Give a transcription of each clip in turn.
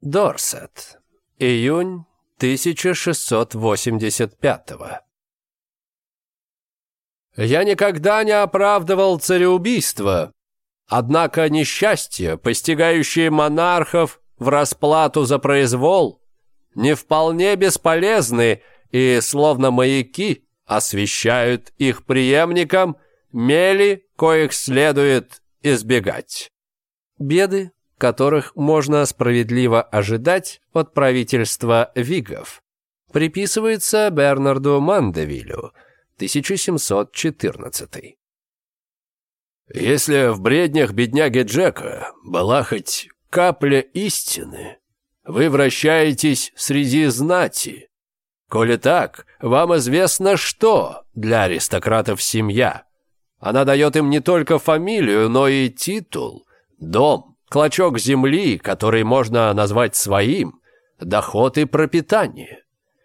Дорсет. Июнь 1685. Я никогда не оправдывал цареубийство, однако несчастье, постигающее монархов в расплату за произвол, не вполне бесполезны и, словно маяки, освещают их преемникам мели, коих следует избегать. Беды, которых можно справедливо ожидать от правительства Вигов, приписывается Бернарду Мандевилю, 1714. Если в бреднях бедняги Джека была хоть капля истины, вы вращаетесь среди знати. Коли так, вам известно, что для аристократов семья. Она дает им не только фамилию, но и титул, дом клочок земли, который можно назвать своим, доход и пропитание.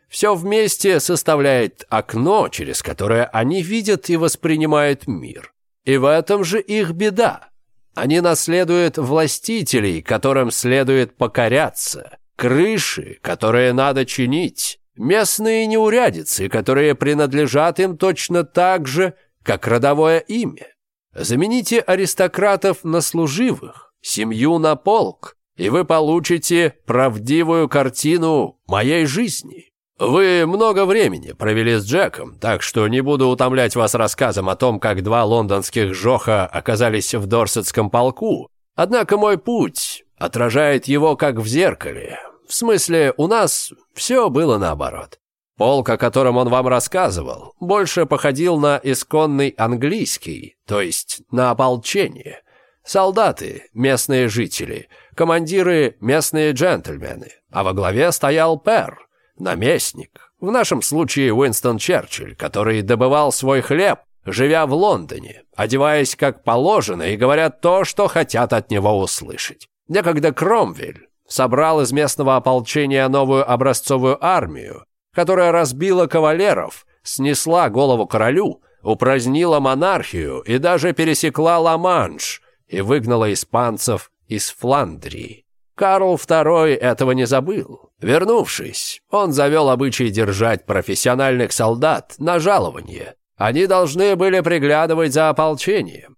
Все вместе составляет окно, через которое они видят и воспринимают мир. И в этом же их беда. Они наследуют властителей, которым следует покоряться, крыши, которые надо чинить, местные неурядицы, которые принадлежат им точно так же, как родовое имя. Замените аристократов на служивых, семью на полк, и вы получите правдивую картину моей жизни. Вы много времени провели с Джеком, так что не буду утомлять вас рассказом о том, как два лондонских жоха оказались в Дорсетском полку. Однако мой путь отражает его как в зеркале. В смысле, у нас все было наоборот. Полк, о котором он вам рассказывал, больше походил на исконный английский, то есть на ополчение. Солдаты – местные жители, командиры – местные джентльмены, а во главе стоял Пер, наместник, в нашем случае Уинстон Черчилль, который добывал свой хлеб, живя в Лондоне, одеваясь как положено и говоря то, что хотят от него услышать. Некогда Кромвель собрал из местного ополчения новую образцовую армию, которая разбила кавалеров, снесла голову королю, упразднила монархию и даже пересекла Ла-Манш – и выгнала испанцев из Фландрии. Карл II этого не забыл. Вернувшись, он завел обычай держать профессиональных солдат на жалование. Они должны были приглядывать за ополчением.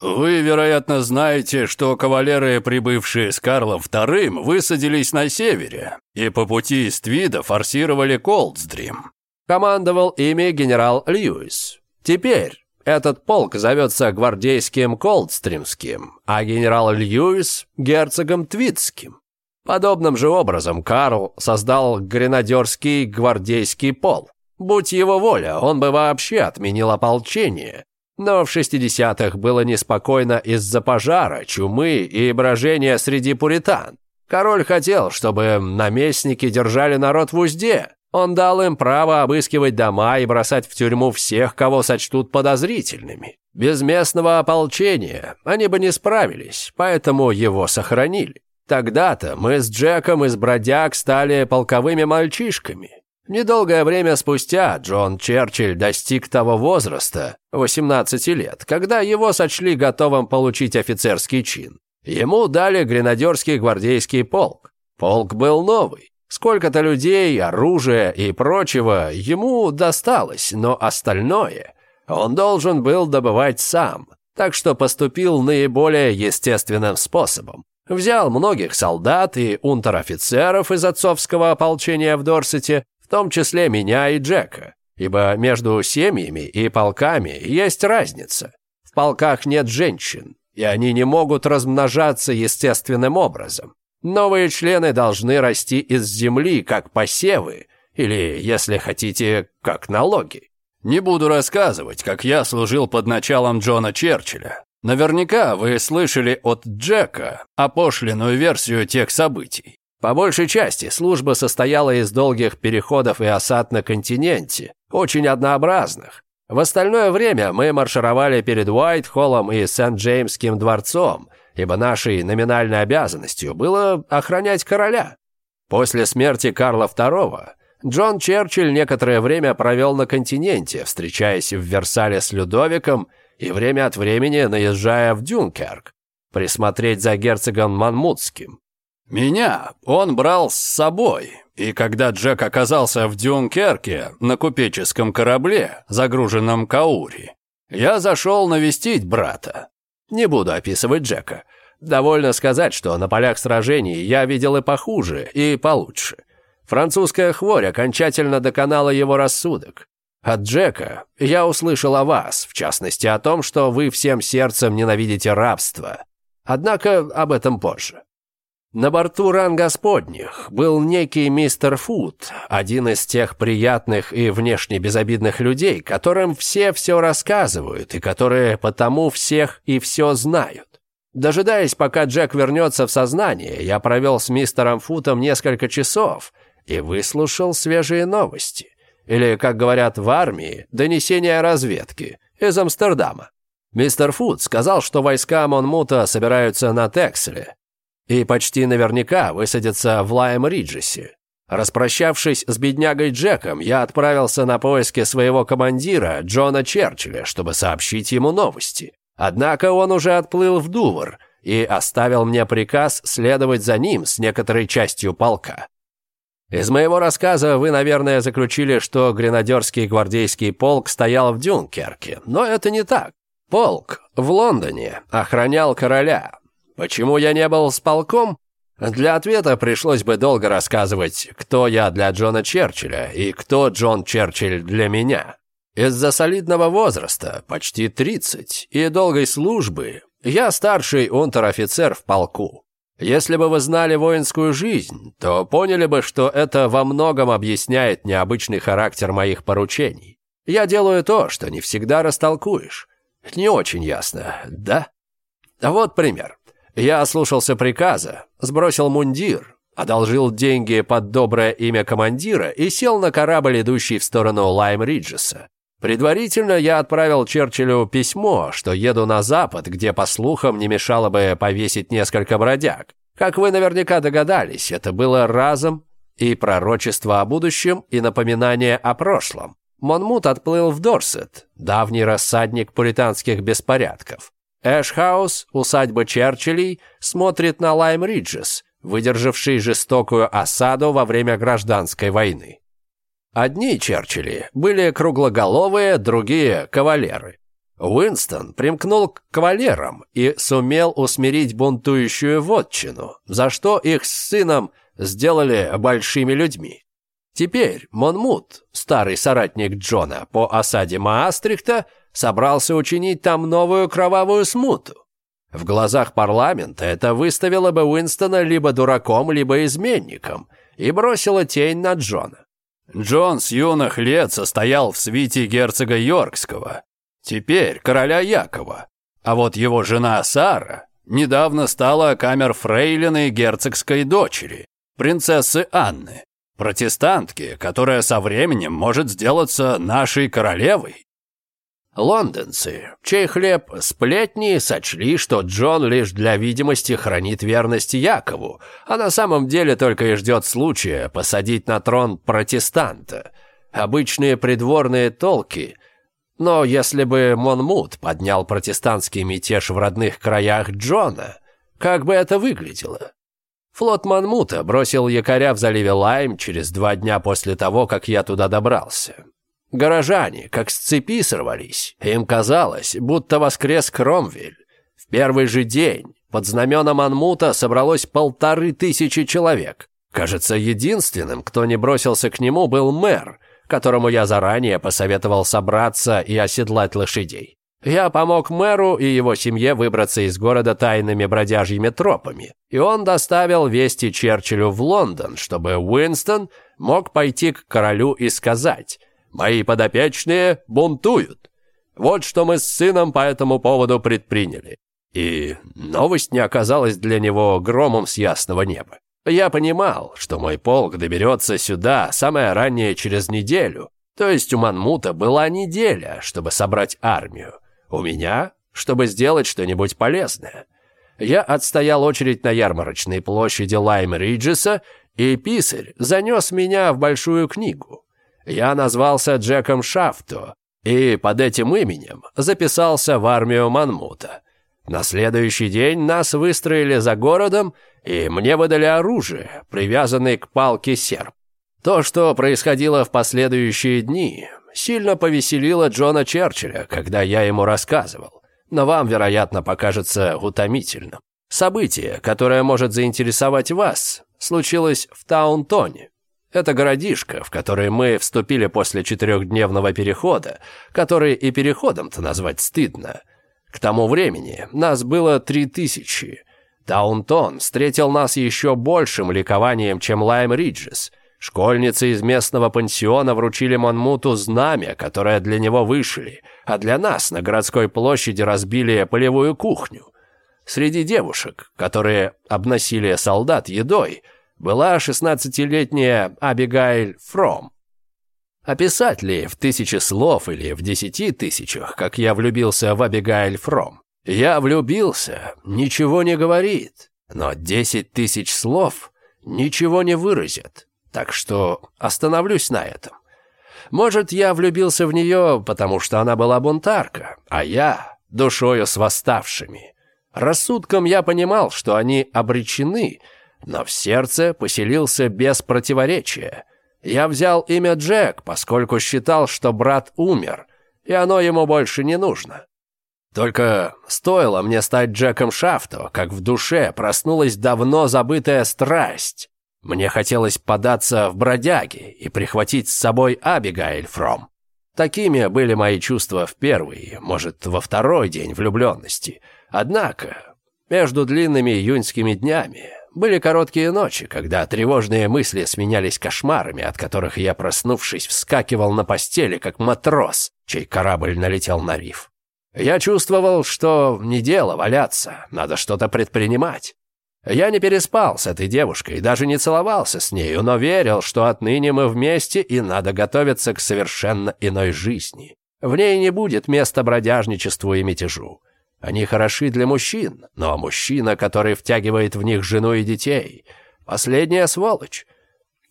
«Вы, вероятно, знаете, что кавалеры, прибывшие с Карлом II, высадились на севере и по пути из Твида форсировали Колдстрим», командовал ими генерал Льюис. «Теперь, этот полк зовется гвардейским Колдстримским, а генерал Льюис – герцогом Твитским. Подобным же образом Карл создал гренадерский гвардейский пол. Будь его воля, он бы вообще отменил ополчение. Но в 60-х было неспокойно из-за пожара, чумы и брожения среди пуритан. Король хотел, чтобы наместники держали народ в узде, он дал им право обыскивать дома и бросать в тюрьму всех, кого сочтут подозрительными. Без местного ополчения они бы не справились, поэтому его сохранили. Тогда-то мы с Джеком из бродяг стали полковыми мальчишками. Недолгое время спустя Джон Черчилль достиг того возраста, 18 лет, когда его сочли готовым получить офицерский чин. Ему дали гренадерский гвардейский полк. Полк был новый, Сколько-то людей, оружия и прочего ему досталось, но остальное он должен был добывать сам, так что поступил наиболее естественным способом. Взял многих солдат и унтер-офицеров из отцовского ополчения в Дорсете, в том числе меня и Джека, ибо между семьями и полками есть разница. В полках нет женщин, и они не могут размножаться естественным образом. Новые члены должны расти из земли, как посевы, или, если хотите, как налоги. Не буду рассказывать, как я служил под началом Джона Черчилля. Наверняка вы слышали от Джека опошленную версию тех событий. По большей части служба состояла из долгих переходов и осад на континенте, очень однообразных. В остальное время мы маршировали перед Уайтхоллом и Сент-Джеймским дворцом, ибо нашей номинальной обязанностью было охранять короля. После смерти Карла II Джон Черчилль некоторое время провел на континенте, встречаясь в Версале с Людовиком и время от времени наезжая в Дюнкерк, присмотреть за герцогом Манмутским. Меня он брал с собой, и когда Джек оказался в Дюнкерке на купеческом корабле, загруженном Каури, я зашел навестить брата. Не буду описывать Джека. Довольно сказать, что на полях сражений я видел и похуже, и получше. Французская хворь окончательно доконала его рассудок. От Джека я услышал о вас, в частности о том, что вы всем сердцем ненавидите рабство. Однако об этом позже. На борту ран господних был некий мистер Фуд, один из тех приятных и внешне безобидных людей, которым все все рассказывают и которые потому всех и все знают. Дожидаясь, пока Джек вернется в сознание, я провел с мистером Футом несколько часов и выслушал свежие новости. Или, как говорят в армии, донесения разведки из Амстердама. Мистер Фут сказал, что войска Монмута собираются на Текселе, и почти наверняка высадится в Лайм-Риджесе. Распрощавшись с беднягой Джеком, я отправился на поиски своего командира, Джона Черчилля, чтобы сообщить ему новости. Однако он уже отплыл в Дувр и оставил мне приказ следовать за ним с некоторой частью полка. Из моего рассказа вы, наверное, заключили, что гренадерский гвардейский полк стоял в Дюнкерке, но это не так. Полк в Лондоне охранял короля, Почему я не был с полком? Для ответа пришлось бы долго рассказывать, кто я для Джона Черчилля и кто Джон Черчилль для меня. Из-за солидного возраста, почти 30, и долгой службы, я старший унтер-офицер в полку. Если бы вы знали воинскую жизнь, то поняли бы, что это во многом объясняет необычный характер моих поручений. Я делаю то, что не всегда растолкуешь. Не очень ясно, да? Вот пример. Я ослушался приказа, сбросил мундир, одолжил деньги под доброе имя командира и сел на корабль, идущий в сторону Лайм-Риджеса. Предварительно я отправил Черчиллю письмо, что еду на запад, где, по слухам, не мешало бы повесить несколько бродяг. Как вы наверняка догадались, это было разом и пророчество о будущем, и напоминание о прошлом. Монмут отплыл в Дорсет, давний рассадник пуританских беспорядков. Эшхаус, усадьба Черчиллей, смотрит на Лайм Риджес, выдержавший жестокую осаду во время гражданской войны. Одни Черчилли были круглоголовые, другие – кавалеры. Уинстон примкнул к кавалерам и сумел усмирить бунтующую вотчину, за что их с сыном сделали большими людьми. Теперь Монмут, старый соратник Джона по осаде Маастрихта, собрался учинить там новую кровавую смуту. В глазах парламента это выставило бы Уинстона либо дураком, либо изменником, и бросило тень на Джона. Джон с юных лет состоял в свите герцога Йоркского, теперь короля Якова, а вот его жена Сара недавно стала камер-фрейлиной герцогской дочери, принцессы Анны, протестантки, которая со временем может сделаться нашей королевой. Лондонцы, чей хлеб сплетни, сочли, что Джон лишь для видимости хранит верность Якову, а на самом деле только и ждет случая посадить на трон протестанта. Обычные придворные толки. Но если бы Монмут поднял протестантский мятеж в родных краях Джона, как бы это выглядело? Флот Монмута бросил якоря в заливе Лайм через два дня после того, как я туда добрался. Горожане как с цепи сорвались. Им казалось, будто воскрес Кромвель. В первый же день под знаменом Анмута собралось полторы тысячи человек. Кажется, единственным, кто не бросился к нему, был мэр, которому я заранее посоветовал собраться и оседлать лошадей. Я помог мэру и его семье выбраться из города тайными бродяжьими тропами, и он доставил вести Черчиллю в Лондон, чтобы Уинстон мог пойти к королю и сказать Мои подопечные бунтуют. Вот что мы с сыном по этому поводу предприняли. И новость не оказалась для него громом с ясного неба. Я понимал, что мой полк доберется сюда самое раннее через неделю, то есть у Манмута была неделя, чтобы собрать армию, у меня, чтобы сделать что-нибудь полезное. Я отстоял очередь на ярмарочной площади Лайм-Риджеса, и писарь занес меня в большую книгу я назвался Джеком Шафто и под этим именем записался в армию Манмута. На следующий день нас выстроили за городом, и мне выдали оружие, привязанное к палке серп. То, что происходило в последующие дни, сильно повеселило Джона Черчилля, когда я ему рассказывал, но вам, вероятно, покажется утомительным. Событие, которое может заинтересовать вас, случилось в Таунтоне, это городишко, в которое мы вступили после четырехдневного перехода, который и переходом-то назвать стыдно. К тому времени нас было три тысячи. Даунтон встретил нас еще большим ликованием, чем Лайм Риджес. Школьницы из местного пансиона вручили Монмуту знамя, которое для него вышили, а для нас на городской площади разбили полевую кухню. Среди девушек, которые обносили солдат едой – была 16-летняя Абигайль Фром. А Описать ли в тысяче слов или в десяти тысячах, как я влюбился в Абигайль Фром? Я влюбился, ничего не говорит, но десять тысяч слов ничего не выразят, так что остановлюсь на этом. Может, я влюбился в нее, потому что она была бунтарка, а я душою с восставшими. Рассудком я понимал, что они обречены – но в сердце поселился без противоречия. Я взял имя Джек, поскольку считал, что брат умер, и оно ему больше не нужно. Только стоило мне стать Джеком Шафто, как в душе проснулась давно забытая страсть. Мне хотелось податься в бродяги и прихватить с собой Абигайль Фром. Такими были мои чувства в первый, может, во второй день влюбленности. Однако, между длинными июньскими днями были короткие ночи, когда тревожные мысли сменялись кошмарами, от которых я, проснувшись, вскакивал на постели, как матрос, чей корабль налетел на риф. Я чувствовал, что не дело валяться, надо что-то предпринимать. Я не переспал с этой девушкой, даже не целовался с нею, но верил, что отныне мы вместе и надо готовиться к совершенно иной жизни. В ней не будет места бродяжничеству и мятежу. Они хороши для мужчин, но мужчина, который втягивает в них жену и детей, последняя сволочь.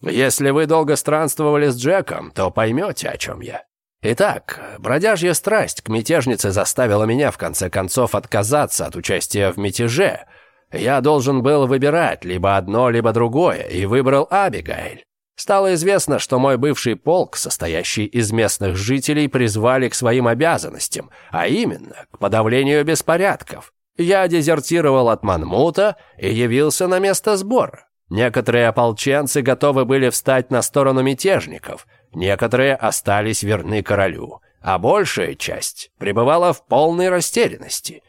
Если вы долго странствовали с Джеком, то поймете, о чем я. Итак, бродяжья страсть к мятежнице заставила меня, в конце концов, отказаться от участия в мятеже. Я должен был выбирать либо одно, либо другое, и выбрал Абигайль. Стало известно, что мой бывший полк, состоящий из местных жителей, призвали к своим обязанностям, а именно к подавлению беспорядков. Я дезертировал от Манмута и явился на место сбора. Некоторые ополченцы готовы были встать на сторону мятежников, некоторые остались верны королю, а большая часть пребывала в полной растерянности.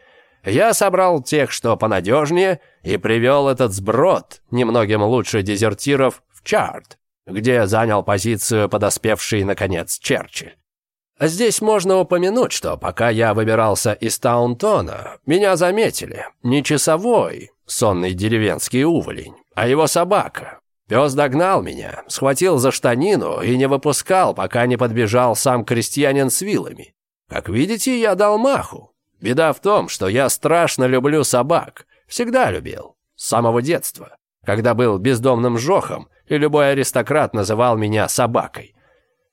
Я собрал тех, что понадежнее, и привел этот сброд, немногим лучше дезертиров, в Чарт, где занял позицию подоспевший, наконец, Черчилль. А здесь можно упомянуть, что пока я выбирался из Таунтона, меня заметили не часовой, сонный деревенский уволень, а его собака. Пес догнал меня, схватил за штанину и не выпускал, пока не подбежал сам крестьянин с вилами. Как видите, я дал маху. Беда в том, что я страшно люблю собак, всегда любил, с самого детства. Когда был бездомным жохом, и любой аристократ называл меня собакой.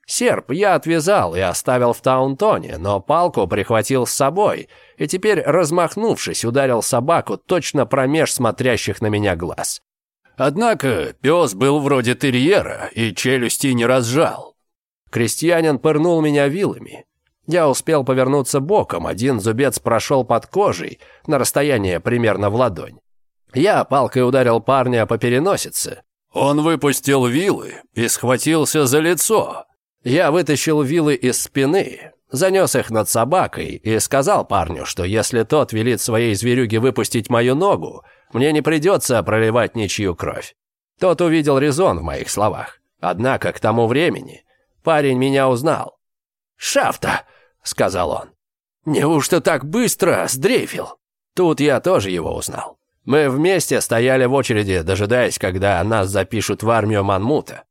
Серп я отвязал и оставил в Таунтоне, но палку прихватил с собой и теперь, размахнувшись, ударил собаку точно промеж смотрящих на меня глаз. Однако пес был вроде терьера и челюсти не разжал. Крестьянин пырнул меня вилами. Я успел повернуться боком, один зубец прошел под кожей на расстояние примерно в ладонь. Я палкой ударил парня по переносице, он выпустил вилы и схватился за лицо. Я вытащил вилы из спины, занес их над собакой и сказал парню, что если тот велит своей зверюге выпустить мою ногу, мне не придется проливать ничью кровь. Тот увидел резон в моих словах. Однако к тому времени парень меня узнал. «Шафта!» — сказал он. «Неужто так быстро сдрейфил?» Тут я тоже его узнал. Мы вместе стояли в очереди, дожидаясь, когда нас запишут в армию Манмута.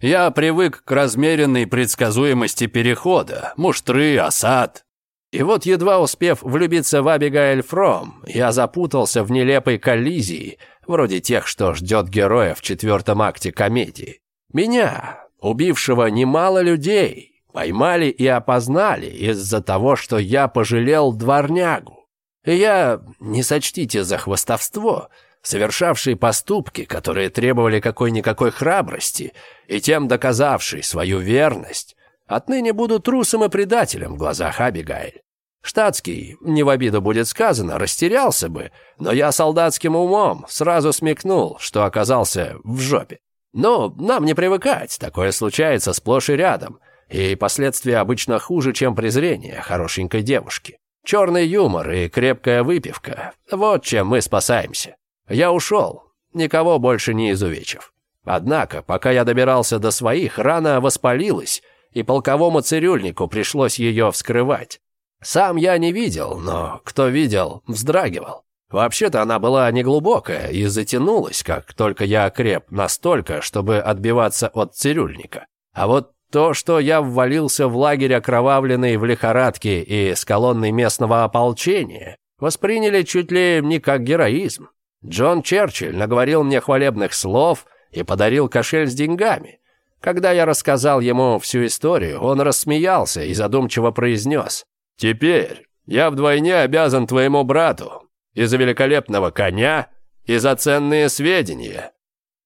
Я привык к размеренной предсказуемости перехода, муштры, осад. И вот, едва успев влюбиться в Абигаэль Фром, я запутался в нелепой коллизии, вроде тех, что ждет героя в четвертом акте комедии. Меня, убившего немало людей, поймали и опознали из-за того, что я пожалел дворнягу. Я, не сочтите за хвастовство, совершавший поступки, которые требовали какой-никакой храбрости, и тем доказавший свою верность, отныне буду трусом и предателем в глазах Абигайль. Штатский, не в обиду будет сказано, растерялся бы, но я солдатским умом сразу смекнул, что оказался в жопе. Но нам не привыкать, такое случается сплошь и рядом, и последствия обычно хуже, чем презрение хорошенькой девушки. Черный юмор и крепкая выпивка. Вот чем мы спасаемся. Я ушел, никого больше не изувечив. Однако, пока я добирался до своих, рана воспалилась, и полковому цирюльнику пришлось ее вскрывать. Сам я не видел, но кто видел, вздрагивал. Вообще-то она была неглубокая и затянулась, как только я окреп, настолько, чтобы отбиваться от цирюльника. А вот то, что я ввалился в лагерь окровавленный в лихорадке и с колонной местного ополчения, восприняли чуть ли не как героизм. Джон Черчилль наговорил мне хвалебных слов и подарил кошель с деньгами. Когда я рассказал ему всю историю, он рассмеялся и задумчиво произнес. «Теперь я вдвойне обязан твоему брату и за великолепного коня, и за ценные сведения».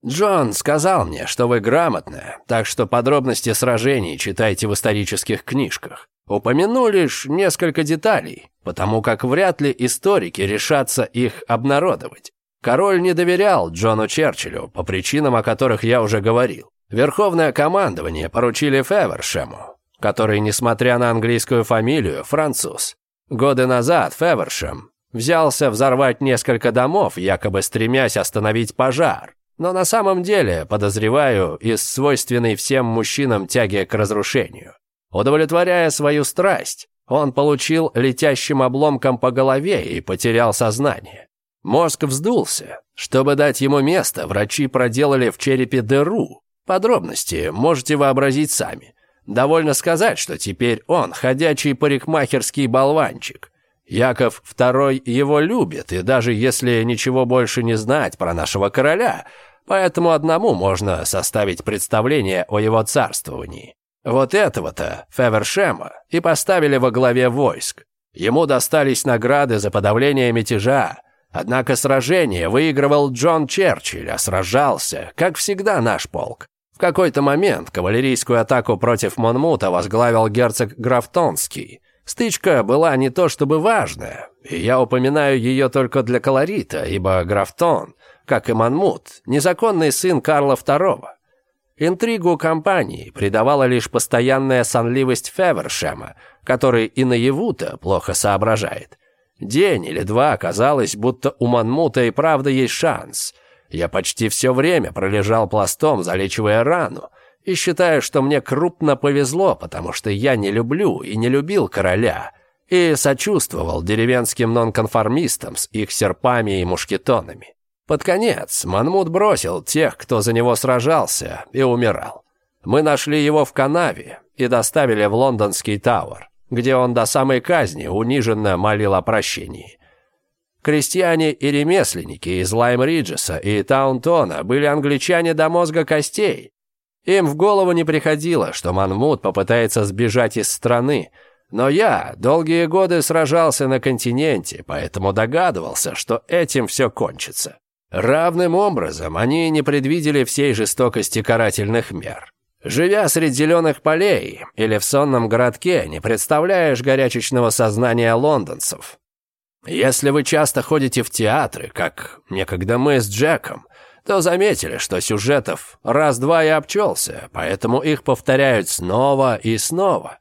«Джон сказал мне, что вы грамотная, так что подробности сражений читайте в исторических книжках. Упомяну лишь несколько деталей, потому как вряд ли историки решатся их обнародовать. Король не доверял Джону Черчиллю по причинам, о которых я уже говорил. Верховное командование поручили Февершему, который, несмотря на английскую фамилию, француз. Годы назад Февершем взялся взорвать несколько домов, якобы стремясь остановить пожар. Но на самом деле, подозреваю, из свойственной всем мужчинам тяги к разрушению. Удовлетворяя свою страсть, он получил летящим обломком по голове и потерял сознание. Мозг вздулся. Чтобы дать ему место, врачи проделали в черепе дыру. Подробности можете вообразить сами. Довольно сказать, что теперь он ходячий парикмахерский болванчик – Яков II его любит, и даже если ничего больше не знать про нашего короля, поэтому одному можно составить представление о его царствовании. Вот этого-то, Февершема, и поставили во главе войск. Ему достались награды за подавление мятежа, однако сражение выигрывал Джон Черчилль, а сражался, как всегда, наш полк. В какой-то момент кавалерийскую атаку против Монмута возглавил герцог Графтонский – Стычка была не то чтобы важная, и я упоминаю ее только для колорита, ибо Графтон, как и Манмут, незаконный сын Карла II. Интригу компании придавала лишь постоянная сонливость Февершема, который и наяву-то плохо соображает. День или два казалось, будто у Манмута и правда есть шанс. Я почти все время пролежал пластом, залечивая рану, и считаю, что мне крупно повезло, потому что я не люблю и не любил короля, и сочувствовал деревенским нонконформистам с их серпами и мушкетонами. Под конец Манмут бросил тех, кто за него сражался и умирал. Мы нашли его в канаве и доставили в лондонский Тауэр, где он до самой казни униженно молил о прощении. Крестьяне и ремесленники из Лайм-Риджеса и Таунтона были англичане до мозга костей, им в голову не приходило, что Манмут попытается сбежать из страны, но я долгие годы сражался на континенте, поэтому догадывался, что этим все кончится. Равным образом они не предвидели всей жестокости карательных мер. Живя среди зеленых полей или в сонном городке, не представляешь горячечного сознания лондонцев. Если вы часто ходите в театры, как некогда мы с Джеком, то заметили, что сюжетов раз-два и обчелся, поэтому их повторяют снова и снова.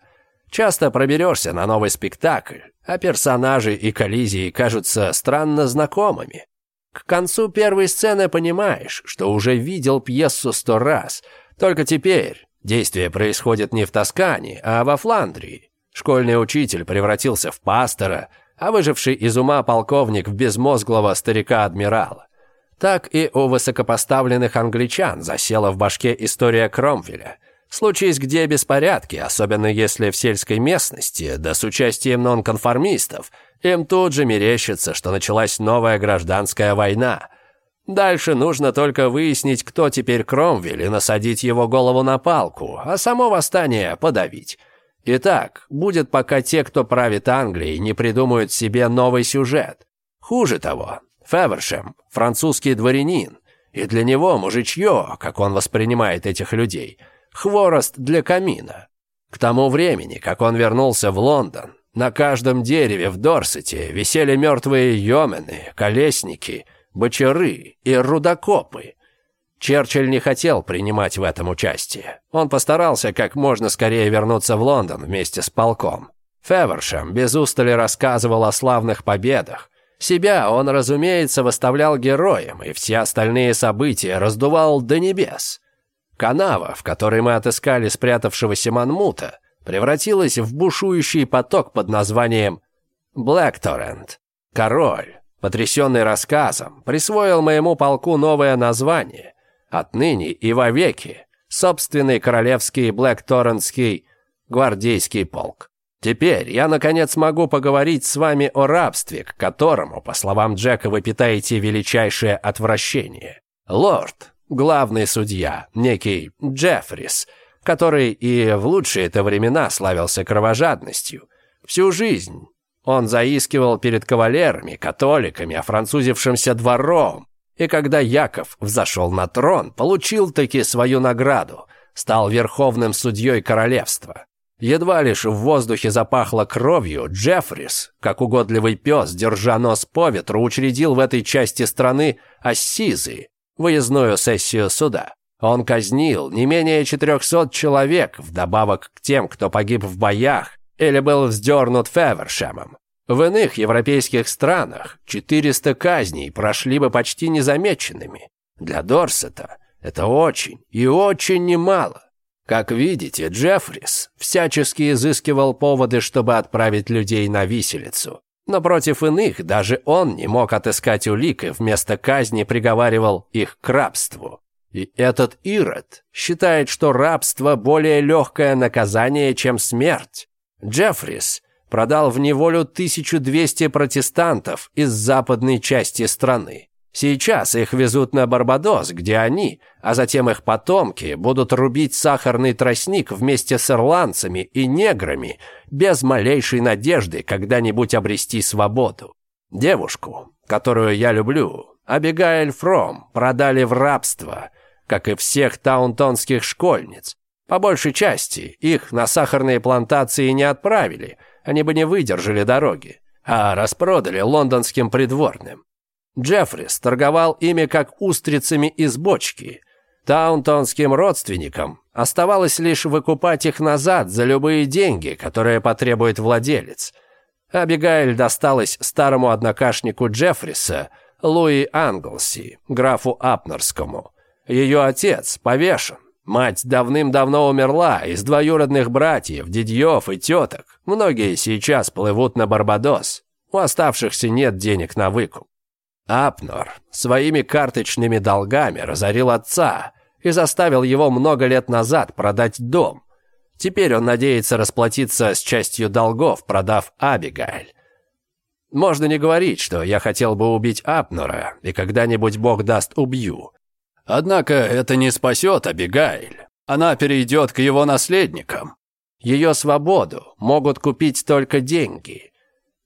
Часто проберешься на новый спектакль, а персонажи и коллизии кажутся странно знакомыми. К концу первой сцены понимаешь, что уже видел пьесу сто раз, только теперь действие происходит не в Тоскане, а во Фландрии. Школьный учитель превратился в пастора, а выживший из ума полковник в безмозглого старика-адмирала так и у высокопоставленных англичан засела в башке история Кромвеля. Случись где беспорядки, особенно если в сельской местности, да с участием нонконформистов, им тут же мерещится, что началась новая гражданская война. Дальше нужно только выяснить, кто теперь Кромвель, и насадить его голову на палку, а само восстание подавить. Итак, будет пока те, кто правит Англией, не придумают себе новый сюжет. Хуже того, Февершем, французский дворянин, и для него мужичье, как он воспринимает этих людей, хворост для камина. К тому времени, как он вернулся в Лондон, на каждом дереве в Дорсете висели мертвые йомены, колесники, бочары и рудокопы. Черчилль не хотел принимать в этом участие. Он постарался как можно скорее вернуться в Лондон вместе с полком. Февершем без устали рассказывал о славных победах, себя он, разумеется, выставлял героем, и все остальные события раздувал до небес. Канава, в которой мы отыскали спрятавшегося Манмута, превратилась в бушующий поток под названием «Блэкторрент». Король, потрясенный рассказом, присвоил моему полку новое название. Отныне и вовеки собственный королевский Блэкторрентский гвардейский полк. Теперь я, наконец, могу поговорить с вами о рабстве, к которому, по словам Джека, вы питаете величайшее отвращение. Лорд, главный судья, некий Джеффрис, который и в лучшие-то времена славился кровожадностью. Всю жизнь он заискивал перед кавалерами, католиками, офранцузившимся двором. И когда Яков взошел на трон, получил-таки свою награду, стал верховным судьей королевства. Едва лишь в воздухе запахло кровью, Джеффрис, как угодливый пес, держа нос по ветру, учредил в этой части страны ассизы, выездную сессию суда. Он казнил не менее 400 человек, вдобавок к тем, кто погиб в боях или был вздернут Февершемом. В иных европейских странах 400 казней прошли бы почти незамеченными. Для Дорсета это очень и очень немало. Как видите, Джеффрис всячески изыскивал поводы, чтобы отправить людей на виселицу. Но против иных даже он не мог отыскать улик и вместо казни приговаривал их к рабству. И этот Ирод считает, что рабство более легкое наказание, чем смерть. Джеффрис продал в неволю 1200 протестантов из западной части страны. Сейчас их везут на Барбадос, где они, а затем их потомки, будут рубить сахарный тростник вместе с ирландцами и неграми, без малейшей надежды когда-нибудь обрести свободу. Девушку, которую я люблю, Абигаэль Фром, продали в рабство, как и всех таунтонских школьниц. По большей части их на сахарные плантации не отправили, они бы не выдержали дороги, а распродали лондонским придворным. Джеффрис торговал ими как устрицами из бочки. Таунтонским родственникам оставалось лишь выкупать их назад за любые деньги, которые потребует владелец. Абигайль досталась старому однокашнику Джеффриса, Луи Англси, графу Апнерскому. Ее отец повешен. Мать давным-давно умерла из двоюродных братьев, дядьев и теток. Многие сейчас плывут на Барбадос. У оставшихся нет денег на выкуп. Апнор своими карточными долгами разорил отца и заставил его много лет назад продать дом. Теперь он надеется расплатиться с частью долгов, продав Абигаль. Можно не говорить, что я хотел бы убить Апнора, и когда-нибудь Бог даст убью. Однако это не спасет Абигайль. Она перейдет к его наследникам. Ее свободу могут купить только деньги.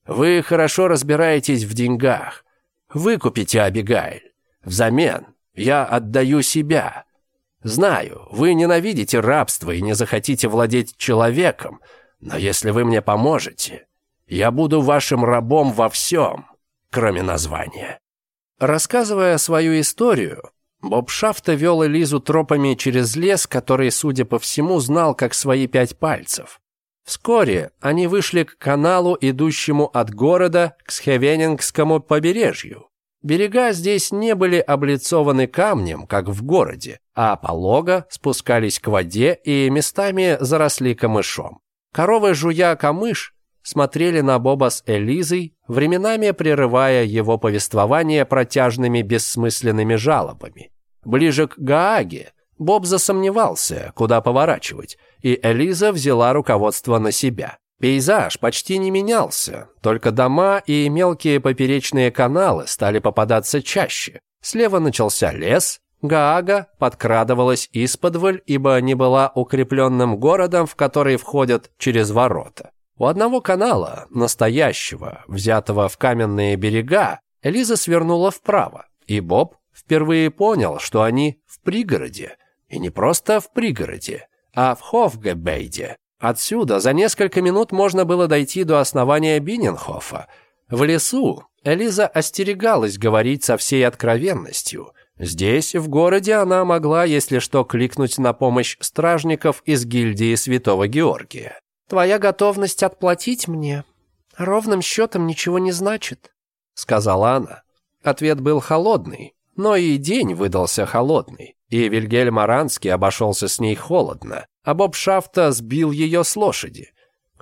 Вы хорошо разбираетесь в деньгах. Выкупите, Абигайль. Взамен я отдаю себя. Знаю, вы ненавидите рабство и не захотите владеть человеком, но если вы мне поможете, я буду вашим рабом во всем, кроме названия». Рассказывая свою историю, Боб Шафта вел Элизу тропами через лес, который, судя по всему, знал как свои пять пальцев. Вскоре они вышли к каналу, идущему от города к Схевенингскому побережью. Берега здесь не были облицованы камнем, как в городе, а полога спускались к воде и местами заросли камышом. Коровы, жуя камыш, смотрели на Боба с Элизой, временами прерывая его повествование протяжными бессмысленными жалобами. Ближе к Гааге Боб засомневался, куда поворачивать, и Элиза взяла руководство на себя. Пейзаж почти не менялся, только дома и мелкие поперечные каналы стали попадаться чаще. Слева начался лес, Гаага подкрадывалась исподволь, ибо не была укрепленным городом, в который входят через ворота. У одного канала, настоящего, взятого в каменные берега, Элиза свернула вправо, и Боб впервые понял, что они в пригороде, и не просто в пригороде, а в Хофгебейде. Отсюда за несколько минут можно было дойти до основания Биненхофа. В лесу Элиза остерегалась говорить со всей откровенностью. Здесь, в городе, она могла, если что, кликнуть на помощь стражников из гильдии Святого Георгия. «Твоя готовность отплатить мне ровным счетом ничего не значит», — сказала она. Ответ был холодный, но и день выдался холодный и Вильгельм Аранский обошелся с ней холодно, а Боб Шафта сбил ее с лошади.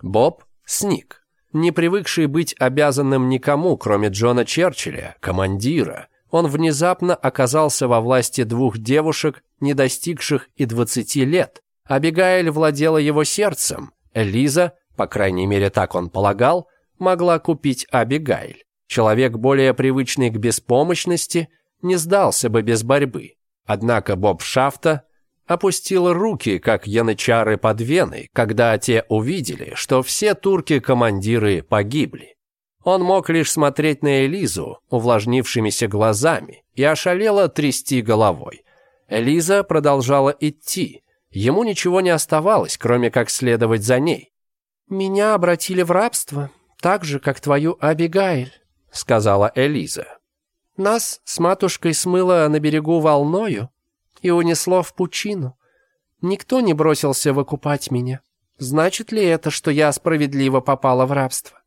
Боб сник, не привыкший быть обязанным никому, кроме Джона Черчилля, командира. Он внезапно оказался во власти двух девушек, не достигших и 20 лет. Абигайль владела его сердцем, Элиза, по крайней мере так он полагал, могла купить Абигайль. Человек, более привычный к беспомощности, не сдался бы без борьбы. Однако Боб Шафта опустил руки, как янычары под Веной, когда те увидели, что все турки-командиры погибли. Он мог лишь смотреть на Элизу увлажнившимися глазами и ошалело трясти головой. Элиза продолжала идти. Ему ничего не оставалось, кроме как следовать за ней. «Меня обратили в рабство, так же, как твою Абигайль», — сказала Элиза. Нас с матушкой смыло на берегу волною и унесло в пучину. Никто не бросился выкупать меня. Значит ли это, что я справедливо попала в рабство?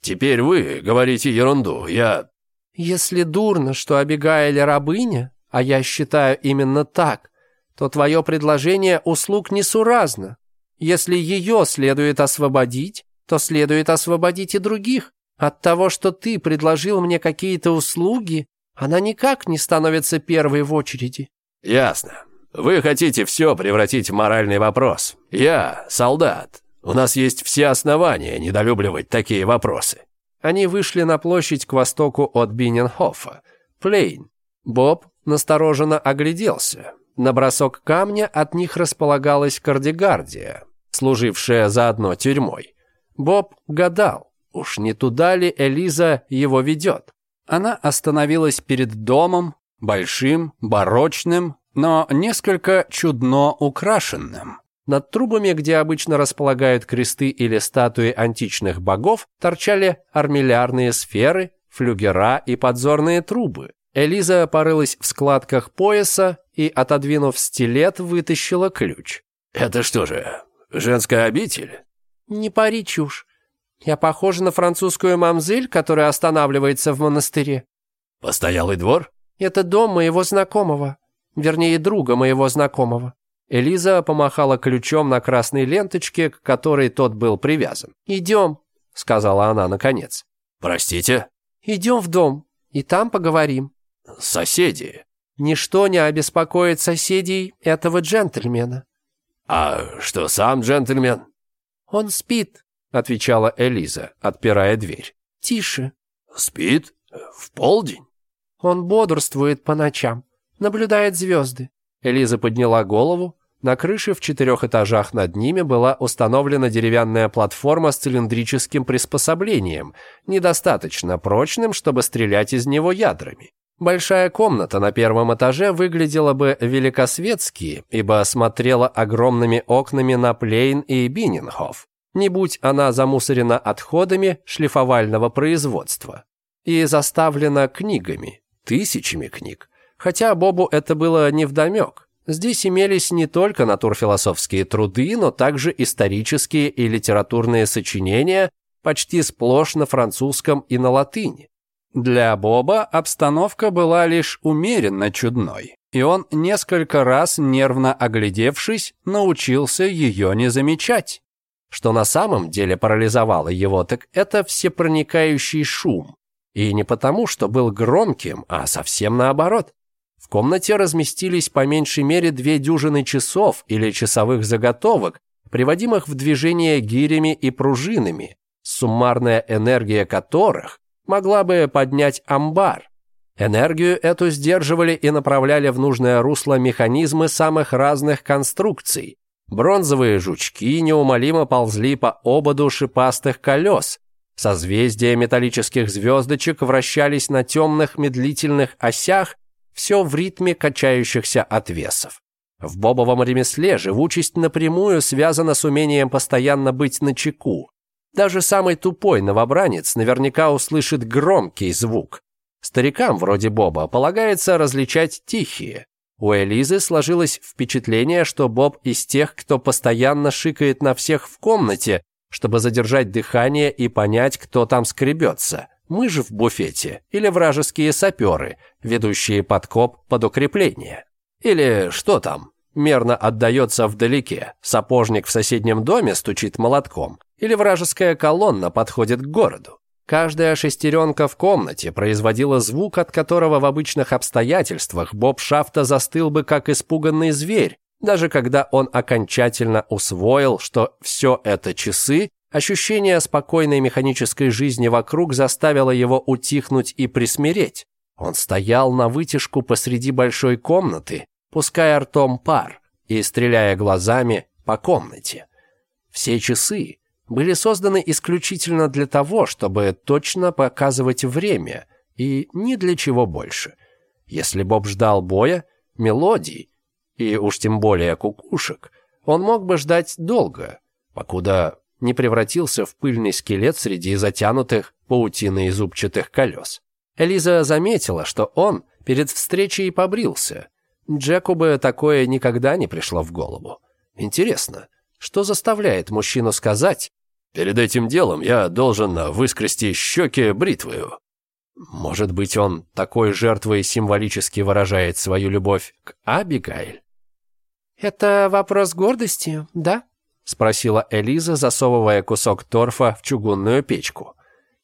Теперь вы говорите ерунду, я... Если дурно, что Абигайль рабыня, а я считаю именно так, то твое предложение услуг несуразно. Если ее следует освободить, то следует освободить и других. От того, что ты предложил мне какие-то услуги, она никак не становится первой в очереди». «Ясно. Вы хотите все превратить в моральный вопрос. Я солдат. У нас есть все основания недолюбливать такие вопросы». Они вышли на площадь к востоку от Биненхофа. Плейн. Боб настороженно огляделся. На бросок камня от них располагалась кардигардия, служившая заодно тюрьмой. Боб гадал, Уж не туда ли Элиза его ведет? Она остановилась перед домом, большим, барочным, но несколько чудно украшенным. Над трубами, где обычно располагают кресты или статуи античных богов, торчали армиллярные сферы, флюгера и подзорные трубы. Элиза порылась в складках пояса и, отодвинув стилет, вытащила ключ. «Это что же, женская обитель?» «Не пари чушь. Я похожа на французскую мамзель, которая останавливается в монастыре». «Постоялый двор?» «Это дом моего знакомого. Вернее, друга моего знакомого». Элиза помахала ключом на красной ленточке, к которой тот был привязан. «Идем», — сказала она наконец. «Простите?» «Идем в дом, и там поговорим». «Соседи?» «Ничто не обеспокоит соседей этого джентльмена». «А что сам джентльмен?» «Он спит», — отвечала Элиза, отпирая дверь. «Тише». «Спит? В полдень?» «Он бодрствует по ночам, наблюдает звезды». Элиза подняла голову. На крыше в четырех этажах над ними была установлена деревянная платформа с цилиндрическим приспособлением, недостаточно прочным, чтобы стрелять из него ядрами. Большая комната на первом этаже выглядела бы великосветски, ибо смотрела огромными окнами на Плейн и Бинненхоф не будь она замусорена отходами шлифовального производства и заставлена книгами, тысячами книг. Хотя Бобу это было невдомек. Здесь имелись не только натурфилософские труды, но также исторические и литературные сочинения, почти сплошь на французском и на латыни. Для Боба обстановка была лишь умеренно чудной, и он, несколько раз нервно оглядевшись, научился ее не замечать. Что на самом деле парализовало его, так это всепроникающий шум. И не потому, что был громким, а совсем наоборот. В комнате разместились по меньшей мере две дюжины часов или часовых заготовок, приводимых в движение гирями и пружинами, суммарная энергия которых могла бы поднять амбар. Энергию эту сдерживали и направляли в нужное русло механизмы самых разных конструкций, Бронзовые жучки неумолимо ползли по ободу шипастых колес. Созвездия металлических звездочек вращались на темных медлительных осях, все в ритме качающихся отвесов. В бобовом ремесле живучесть напрямую связана с умением постоянно быть на чеку. Даже самый тупой новобранец наверняка услышит громкий звук. Старикам вроде Боба полагается различать тихие, у Элизы сложилось впечатление, что Боб из тех, кто постоянно шикает на всех в комнате, чтобы задержать дыхание и понять, кто там скребется. Мы же в буфете, или вражеские саперы, ведущие подкоп под укрепление. Или что там, мерно отдается вдалеке, сапожник в соседнем доме стучит молотком, или вражеская колонна подходит к городу. Каждая шестеренка в комнате производила звук, от которого в обычных обстоятельствах Боб Шафта застыл бы как испуганный зверь, даже когда он окончательно усвоил, что все это часы, ощущение спокойной механической жизни вокруг заставило его утихнуть и присмиреть. Он стоял на вытяжку посреди большой комнаты, пуская ртом пар и стреляя глазами по комнате. Все часы, были созданы исключительно для того, чтобы точно показывать время и ни для чего больше. Если Боб ждал боя, мелодий, и уж тем более кукушек, он мог бы ждать долго, покуда не превратился в пыльный скелет среди затянутых паутины и зубчатых колес. Элиза заметила, что он перед встречей побрился. Джеку бы такое никогда не пришло в голову. Интересно, что заставляет мужчину сказать, Перед этим делом я должен выскрести щеки бритвою». Может быть, он такой жертвой символически выражает свою любовь к Абигайль? «Это вопрос гордости, да?» — спросила Элиза, засовывая кусок торфа в чугунную печку.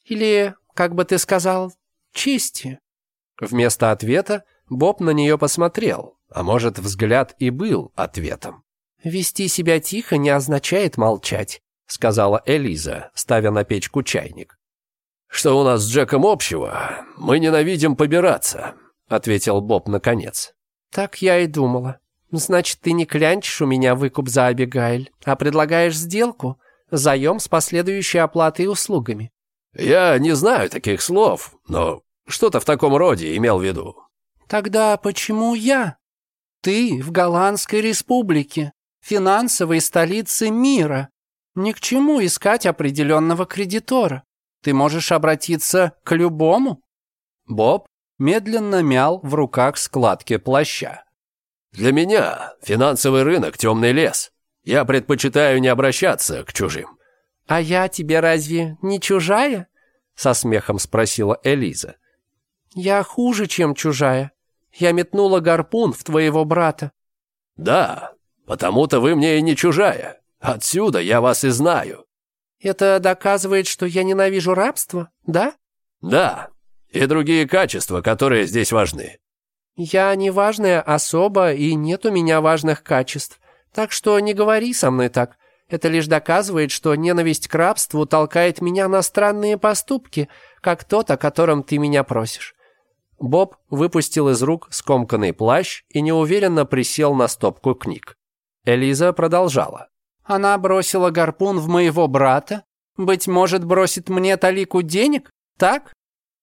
«Или, как бы ты сказал, чести?» Вместо ответа Боб на нее посмотрел, а может, взгляд и был ответом. «Вести себя тихо не означает молчать. — сказала Элиза, ставя на печку чайник. «Что у нас с Джеком общего? Мы ненавидим побираться», — ответил Боб наконец. «Так я и думала. Значит, ты не клянчишь у меня выкуп за Абигайль, а предлагаешь сделку, заем с последующей оплатой услугами». «Я не знаю таких слов, но что-то в таком роде имел в виду». «Тогда почему я? Ты в Голландской республике, финансовой столице мира, ни к чему искать определенного кредитора. Ты можешь обратиться к любому. Боб медленно мял в руках складки плаща. Для меня финансовый рынок – темный лес. Я предпочитаю не обращаться к чужим. А я тебе разве не чужая? Со смехом спросила Элиза. Я хуже, чем чужая. Я метнула гарпун в твоего брата. Да, потому-то вы мне и не чужая. Отсюда я вас и знаю». «Это доказывает, что я ненавижу рабство, да?» «Да, и другие качества, которые здесь важны». «Я не важная особа, и нет у меня важных качеств. Так что не говори со мной так. Это лишь доказывает, что ненависть к рабству толкает меня на странные поступки, как тот, о котором ты меня просишь». Боб выпустил из рук скомканный плащ и неуверенно присел на стопку книг. Элиза продолжала. Она бросила гарпун в моего брата? Быть может, бросит мне талику денег? Так?»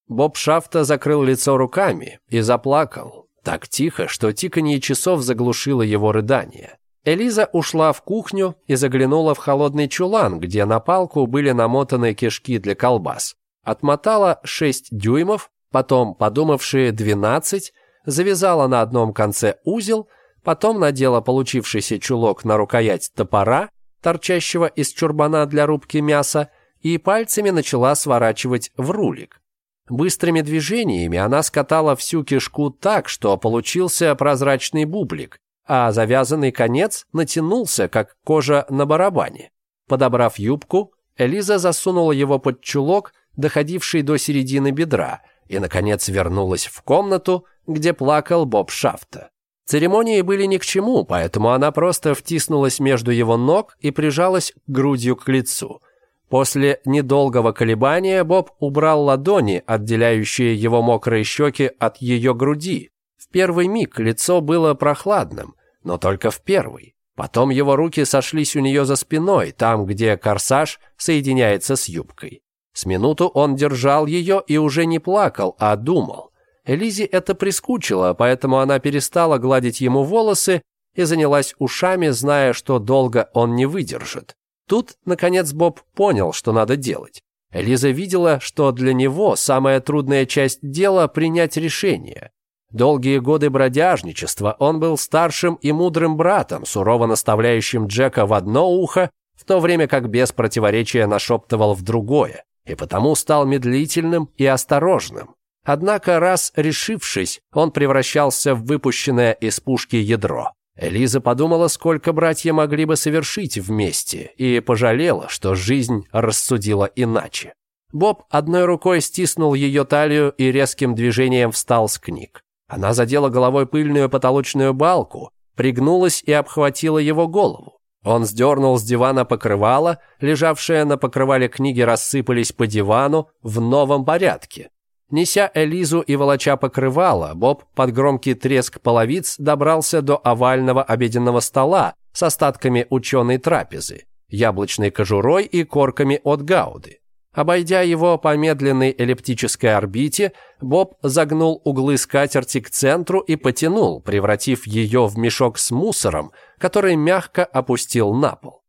Боб Шафта закрыл лицо руками и заплакал. Так тихо, что тиканье часов заглушило его рыдание. Элиза ушла в кухню и заглянула в холодный чулан, где на палку были намотаны кишки для колбас. Отмотала 6 дюймов, потом, подумавшие 12, завязала на одном конце узел – Потом надела получившийся чулок на рукоять топора, торчащего из чурбана для рубки мяса, и пальцами начала сворачивать в рулик. Быстрыми движениями она скатала всю кишку так, что получился прозрачный бублик, а завязанный конец натянулся, как кожа на барабане. Подобрав юбку, Элиза засунула его под чулок, доходивший до середины бедра, и, наконец, вернулась в комнату, где плакал Боб Шафта. Церемонии были ни к чему, поэтому она просто втиснулась между его ног и прижалась грудью к лицу. После недолгого колебания Боб убрал ладони, отделяющие его мокрые щеки от ее груди. В первый миг лицо было прохладным, но только в первый. Потом его руки сошлись у нее за спиной, там, где корсаж соединяется с юбкой. С минуту он держал ее и уже не плакал, а думал. Лизи это прискучило, поэтому она перестала гладить ему волосы и занялась ушами, зная, что долго он не выдержит. Тут, наконец, Боб понял, что надо делать. Лиза видела, что для него самая трудная часть дела – принять решение. Долгие годы бродяжничества он был старшим и мудрым братом, сурово наставляющим Джека в одно ухо, в то время как без противоречия нашептывал в другое, и потому стал медлительным и осторожным. Однако раз решившись, он превращался в выпущенное из пушки ядро. Элиза подумала, сколько братья могли бы совершить вместе, и пожалела, что жизнь рассудила иначе. Боб одной рукой стиснул ее талию и резким движением встал с книг. Она задела головой пыльную потолочную балку, пригнулась и обхватила его голову. Он сдернул с дивана покрывало, лежавшее на покрывале книги рассыпались по дивану в новом порядке. Неся Элизу и волоча покрывала, Боб под громкий треск половиц добрался до овального обеденного стола с остатками ученой трапезы, яблочной кожурой и корками от гауды. Обойдя его по медленной эллиптической орбите, Боб загнул углы скатерти к центру и потянул, превратив ее в мешок с мусором, который мягко опустил на пол.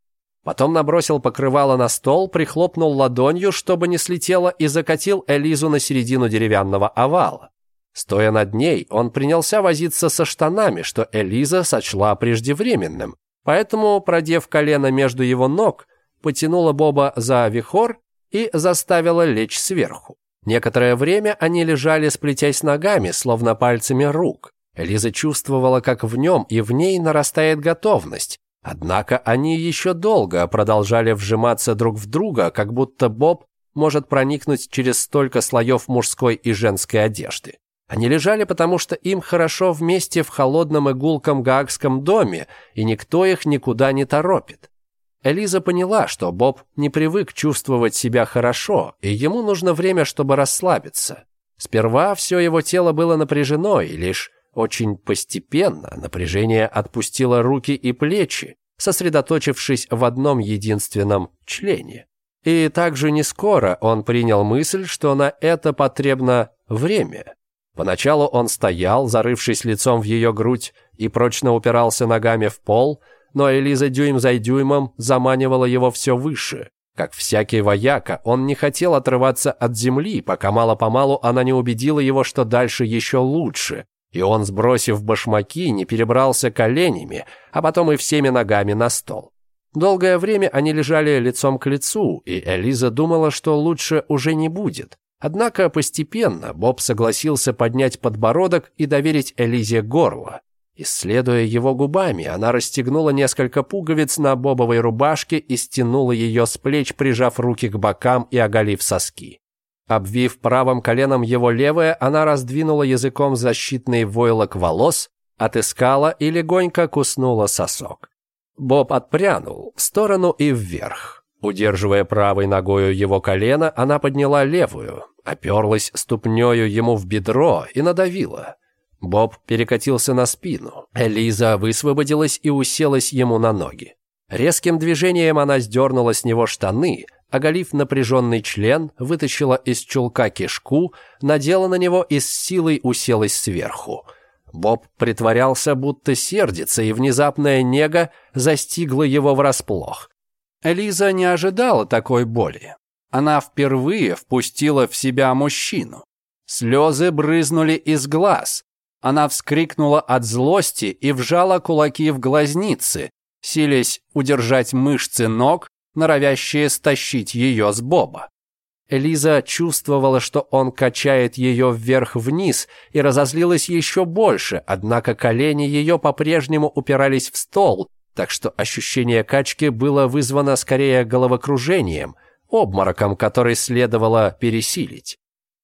Потом набросил покрывало на стол, прихлопнул ладонью, чтобы не слетело, и закатил Элизу на середину деревянного овала. Стоя над ней, он принялся возиться со штанами, что Элиза сочла преждевременным. Поэтому, продев колено между его ног, потянула Боба за вихор и заставила лечь сверху. Некоторое время они лежали, сплетясь ногами, словно пальцами рук. Элиза чувствовала, как в нем и в ней нарастает готовность, Однако они еще долго продолжали вжиматься друг в друга, как будто Боб может проникнуть через столько слоев мужской и женской одежды. Они лежали, потому что им хорошо вместе в холодном и гаагском доме, и никто их никуда не торопит. Элиза поняла, что Боб не привык чувствовать себя хорошо, и ему нужно время, чтобы расслабиться. Сперва все его тело было напряжено, и лишь очень постепенно напряжение отпустило руки и плечи, сосредоточившись в одном единственном члене. И также не скоро он принял мысль, что на это потребно время. Поначалу он стоял, зарывшись лицом в ее грудь, и прочно упирался ногами в пол, но Элиза дюйм за дюймом заманивала его все выше. Как всякий вояка, он не хотел отрываться от земли, пока мало-помалу она не убедила его, что дальше еще лучше, и он, сбросив башмаки, не перебрался коленями, а потом и всеми ногами на стол. Долгое время они лежали лицом к лицу, и Элиза думала, что лучше уже не будет. Однако постепенно Боб согласился поднять подбородок и доверить Элизе горло. Исследуя его губами, она расстегнула несколько пуговиц на бобовой рубашке и стянула ее с плеч, прижав руки к бокам и оголив соски. Обвив правым коленом его левое, она раздвинула языком защитный войлок волос, отыскала и легонько куснула сосок. Боб отпрянул в сторону и вверх. Удерживая правой ногою его колено, она подняла левую, оперлась ступнёю ему в бедро и надавила. Боб перекатился на спину. Элиза высвободилась и уселась ему на ноги. Резким движением она сдернула с него штаны, оголив напряженный член, вытащила из чулка кишку, надела на него и с силой уселась сверху. Боб притворялся, будто сердится, и внезапная нега застигла его врасплох. Элиза не ожидала такой боли. Она впервые впустила в себя мужчину. Слезы брызнули из глаз. Она вскрикнула от злости и вжала кулаки в глазницы, силясь удержать мышцы ног норовящие стащить ее с Боба. Элиза чувствовала, что он качает ее вверх-вниз и разозлилась еще больше, однако колени ее по-прежнему упирались в стол, так что ощущение качки было вызвано скорее головокружением, обмороком, который следовало пересилить.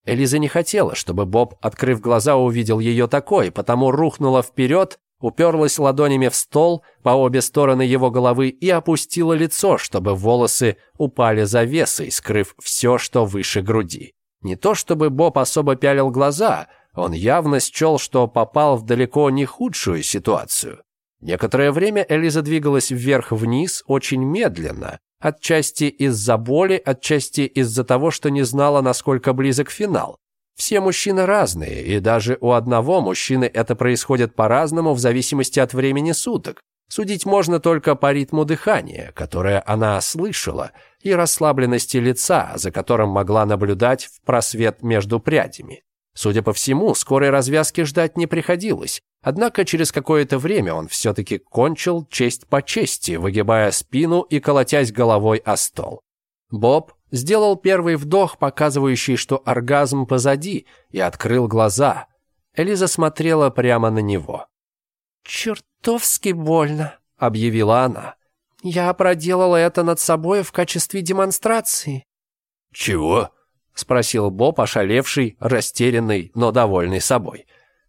Элиза не хотела, чтобы Боб, открыв глаза, увидел ее такой, потому рухнула вперед уперлась ладонями в стол по обе стороны его головы и опустила лицо, чтобы волосы упали завесой, скрыв все, что выше груди. Не то чтобы Боб особо пялил глаза, он явно счел, что попал в далеко не худшую ситуацию. Некоторое время Элиза двигалась вверх-вниз очень медленно, отчасти из-за боли, отчасти из-за того, что не знала, насколько близок финал. Все мужчины разные, и даже у одного мужчины это происходит по-разному в зависимости от времени суток. Судить можно только по ритму дыхания, которое она слышала, и расслабленности лица, за которым могла наблюдать в просвет между прядями. Судя по всему, скорой развязки ждать не приходилось, однако через какое-то время он все-таки кончил честь по чести, выгибая спину и колотясь головой о стол. Боб Сделал первый вдох, показывающий, что оргазм позади, и открыл глаза. Элиза смотрела прямо на него. «Чертовски больно», — объявила она. «Я проделала это над собой в качестве демонстрации». «Чего?» — спросил Боб, ошалевший, растерянный, но довольный собой.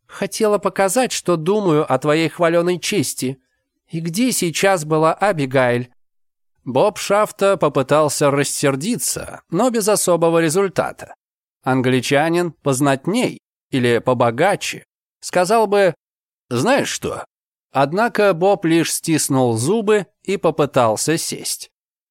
«Хотела показать, что думаю о твоей хваленой чести. И где сейчас была Абигайль?» Боб Шафта попытался рассердиться, но без особого результата. Англичанин познатней или побогаче сказал бы «Знаешь что?». Однако Боб лишь стиснул зубы и попытался сесть.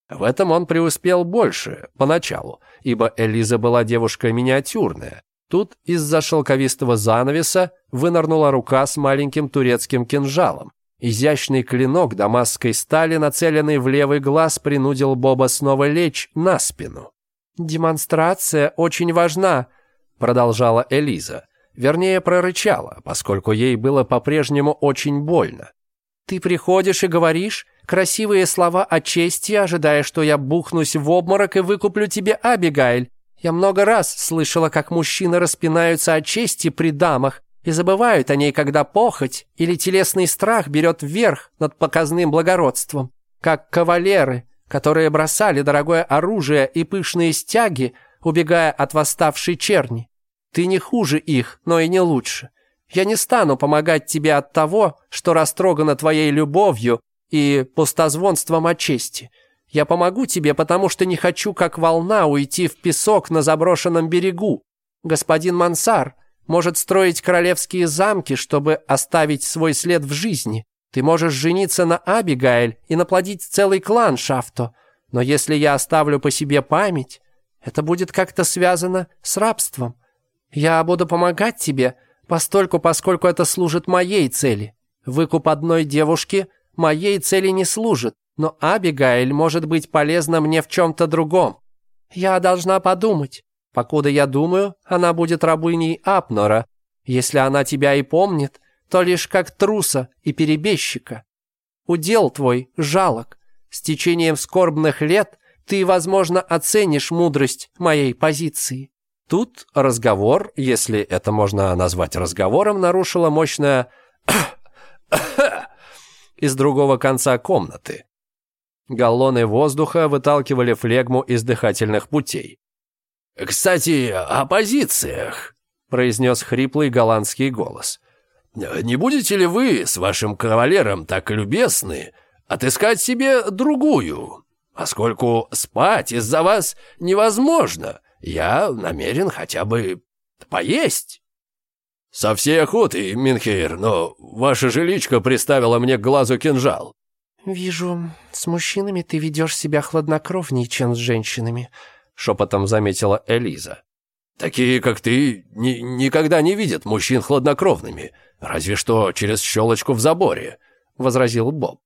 В этом он преуспел больше, поначалу, ибо Элиза была девушка миниатюрная. Тут из-за шелковистого занавеса вынырнула рука с маленьким турецким кинжалом. Изящный клинок дамасской стали, нацеленный в левый глаз, принудил Боба снова лечь на спину. «Демонстрация очень важна», — продолжала Элиза. Вернее, прорычала, поскольку ей было по-прежнему очень больно. «Ты приходишь и говоришь красивые слова о чести, ожидая, что я бухнусь в обморок и выкуплю тебе Абигайль. Я много раз слышала, как мужчины распинаются о чести при дамах, и забывают о ней, когда похоть или телесный страх берет верх над показным благородством, как кавалеры, которые бросали дорогое оружие и пышные стяги, убегая от восставшей черни. Ты не хуже их, но и не лучше. Я не стану помогать тебе от того, что растрогана твоей любовью и пустозвонством о чести. Я помогу тебе, потому что не хочу, как волна, уйти в песок на заброшенном берегу. Господин Мансар, может строить королевские замки, чтобы оставить свой след в жизни. Ты можешь жениться на Абигайль и наплодить целый клан Шафто. Но если я оставлю по себе память, это будет как-то связано с рабством. Я буду помогать тебе, постольку, поскольку это служит моей цели. Выкуп одной девушки моей цели не служит, но Абигайль может быть полезна мне в чем-то другом. Я должна подумать. Покуда я думаю, она будет рабыней Апнора. Если она тебя и помнит, то лишь как труса и перебежчика. Удел твой жалок. С течением скорбных лет ты, возможно, оценишь мудрость моей позиции». Тут разговор, если это можно назвать разговором, нарушила мощная из другого конца комнаты. Галлоны воздуха выталкивали флегму из дыхательных путей. «Кстати, о позициях», — произнес хриплый голландский голос. «Не будете ли вы с вашим кавалером так любезны отыскать себе другую? Поскольку спать из-за вас невозможно, я намерен хотя бы поесть». «Со всей охотой, Минхейр, но ваша жиличка приставила мне к глазу кинжал». «Вижу, с мужчинами ты ведешь себя хладнокровнее, чем с женщинами», шепотом заметила Элиза. «Такие, как ты, ни никогда не видят мужчин хладнокровными, разве что через щелочку в заборе», — возразил Боб.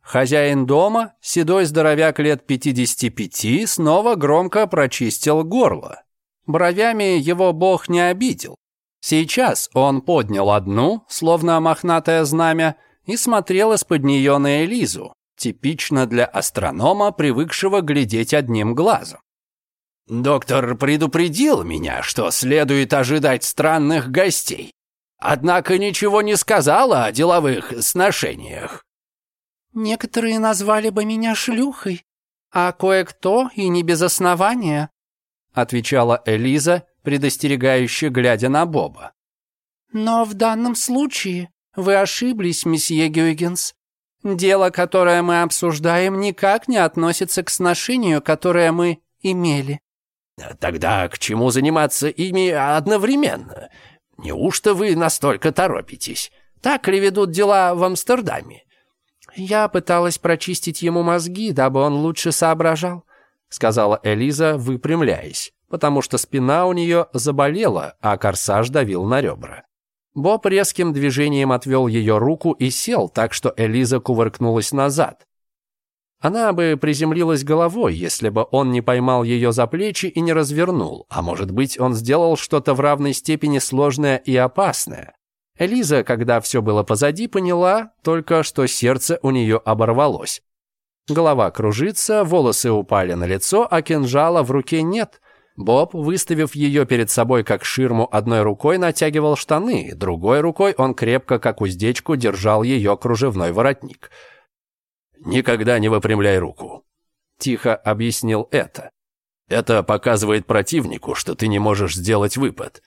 Хозяин дома, седой здоровяк лет 55, снова громко прочистил горло. Бровями его бог не обидел. Сейчас он поднял одну, словно мохнатое знамя, и смотрел из-под нее на Элизу, типично для астронома, привыкшего глядеть одним глазом. Доктор предупредил меня, что следует ожидать странных гостей, однако ничего не сказала о деловых сношениях. Некоторые назвали бы меня шлюхой, а кое-кто и не без основания, отвечала Элиза, предостерегающе глядя на Боба. Но в данном случае вы ошиблись, месье Гюйгенс. Дело, которое мы обсуждаем, никак не относится к сношению, которое мы имели. Тогда к чему заниматься ими одновременно? Неужто вы настолько торопитесь? Так ли ведут дела в Амстердаме? Я пыталась прочистить ему мозги, дабы он лучше соображал, сказала Элиза, выпрямляясь, потому что спина у нее заболела, а корсаж давил на ребра. Боб резким движением отвел ее руку и сел, так что Элиза кувыркнулась назад. Она бы приземлилась головой, если бы он не поймал ее за плечи и не развернул, а может быть, он сделал что-то в равной степени сложное и опасное. Элиза, когда все было позади, поняла только, что сердце у нее оборвалось. Голова кружится, волосы упали на лицо, а кинжала в руке нет. Боб, выставив ее перед собой как ширму, одной рукой натягивал штаны, другой рукой он крепко, как уздечку, держал ее кружевной воротник – «Никогда не выпрямляй руку», — тихо объяснил это. «Это показывает противнику, что ты не можешь сделать выпад».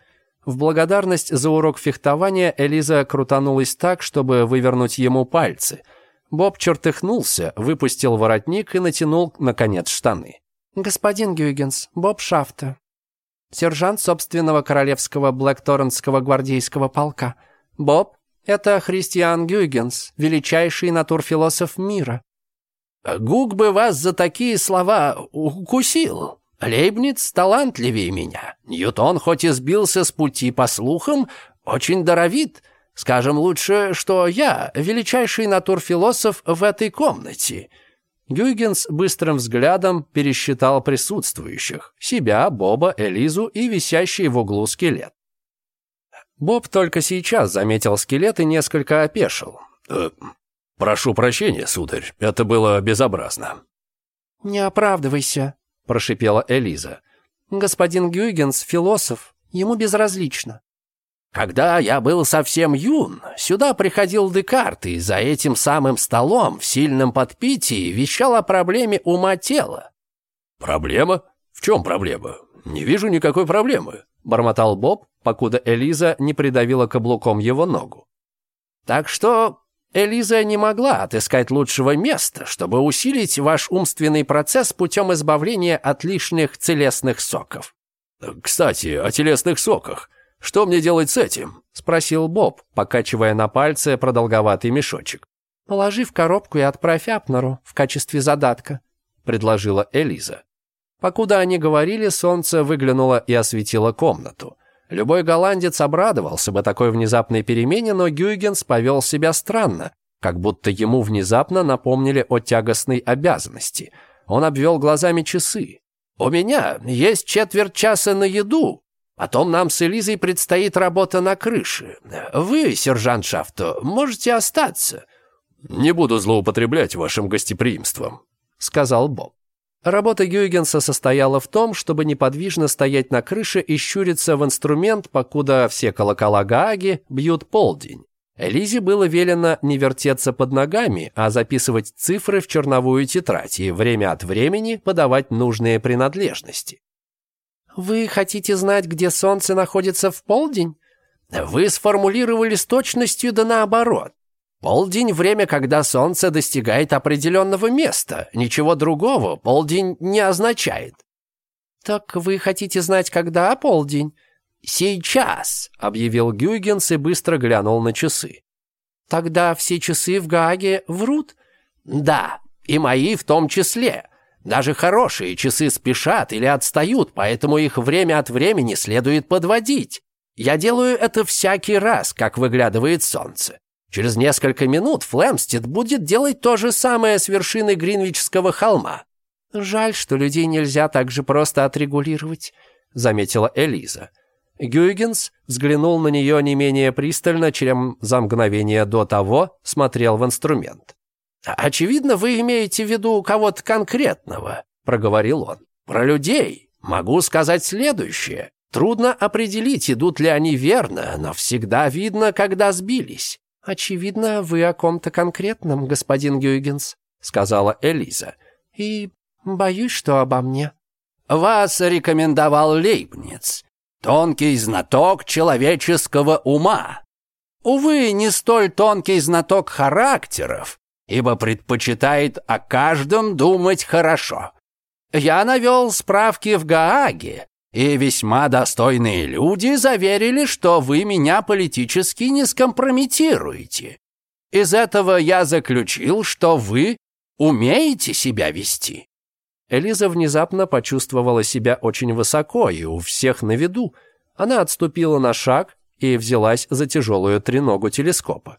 В благодарность за урок фехтования Элиза крутанулась так, чтобы вывернуть ему пальцы. Боб чертыхнулся, выпустил воротник и натянул, наконец, штаны. «Господин Гюйгенс, Боб Шафта, сержант собственного королевского блэкторнского гвардейского полка. Боб, это Христиан Гюйгенс, величайший натурфилософ мира. Гук бы вас за такие слова укусил. Лейбниц талантливее меня. Ньютон хоть и сбился с пути по слухам, очень даровит. Скажем лучше, что я величайший натурфилософ в этой комнате». Гюйгенс быстрым взглядом пересчитал присутствующих. Себя, Боба, Элизу и висящий в углу скелет. Боб только сейчас заметил скелет и несколько опешил. «Э, «Прошу прощения, сударь, это было безобразно». «Не оправдывайся», — прошипела Элиза. «Господин Гюйгенс — философ, ему безразлично». «Когда я был совсем юн, сюда приходил Декарт и за этим самым столом в сильном подпитии вещал о проблеме ума тела». «Проблема? В чем проблема? «Не вижу никакой проблемы», — бормотал Боб, покуда Элиза не придавила каблуком его ногу. «Так что Элиза не могла отыскать лучшего места, чтобы усилить ваш умственный процесс путем избавления от лишних телесных соков». «Кстати, о телесных соках. Что мне делать с этим?» — спросил Боб, покачивая на пальце продолговатый мешочек. «Положи в коробку и отправь Апнеру в качестве задатка», — предложила Элиза. Покуда они говорили, солнце выглянуло и осветило комнату. Любой голландец обрадовался бы такой внезапной перемене, но Гюйгенс повел себя странно, как будто ему внезапно напомнили о тягостной обязанности. Он обвел глазами часы. «У меня есть четверть часа на еду. Потом нам с Элизой предстоит работа на крыше. Вы, сержант Шафто, можете остаться». «Не буду злоупотреблять вашим гостеприимством», — сказал Боб. Работа Гюйгенса состояла в том, чтобы неподвижно стоять на крыше и щуриться в инструмент, покуда все колокола Гааги бьют полдень. Элизе было велено не вертеться под ногами, а записывать цифры в черновую тетрадь и время от времени подавать нужные принадлежности. «Вы хотите знать, где солнце находится в полдень?» «Вы сформулировали с точностью да наоборот. Полдень – время, когда солнце достигает определенного места. Ничего другого полдень не означает. «Так вы хотите знать, когда полдень?» «Сейчас», – объявил Гюйгенс и быстро глянул на часы. «Тогда все часы в Гааге врут?» «Да, и мои в том числе. Даже хорошие часы спешат или отстают, поэтому их время от времени следует подводить. Я делаю это всякий раз, как выглядывает солнце. Через несколько минут Флемстед будет делать то же самое с вершины Гринвичского холма. Жаль, что людей нельзя так же просто отрегулировать, заметила Элиза. Гюйгенс взглянул на нее не менее пристально, чем за мгновение до того смотрел в инструмент. «А, «Очевидно, вы имеете в виду кого-то конкретного», — проговорил он. «Про людей могу сказать следующее. Трудно определить, идут ли они верно, но всегда видно, когда сбились. «Очевидно, вы о ком-то конкретном, господин Гюйгенс», — сказала Элиза. «И боюсь, что обо мне». «Вас рекомендовал Лейбниц, тонкий знаток человеческого ума. Увы, не столь тонкий знаток характеров, ибо предпочитает о каждом думать хорошо. Я навел справки в Гааге, и весьма достойные люди заверили, что вы меня политически не скомпрометируете. Из этого я заключил, что вы умеете себя вести». Элиза внезапно почувствовала себя очень высоко и у всех на виду. Она отступила на шаг и взялась за тяжелую треногу телескопа.